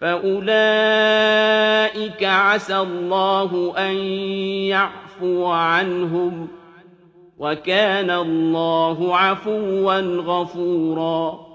فَأُولَٰئِكَ عَسَى اللَّهُ أَن يَعْفُوَ عَنْهُمْ ۚ وَكَانَ اللَّهُ عَفُوًّا غَفُورًا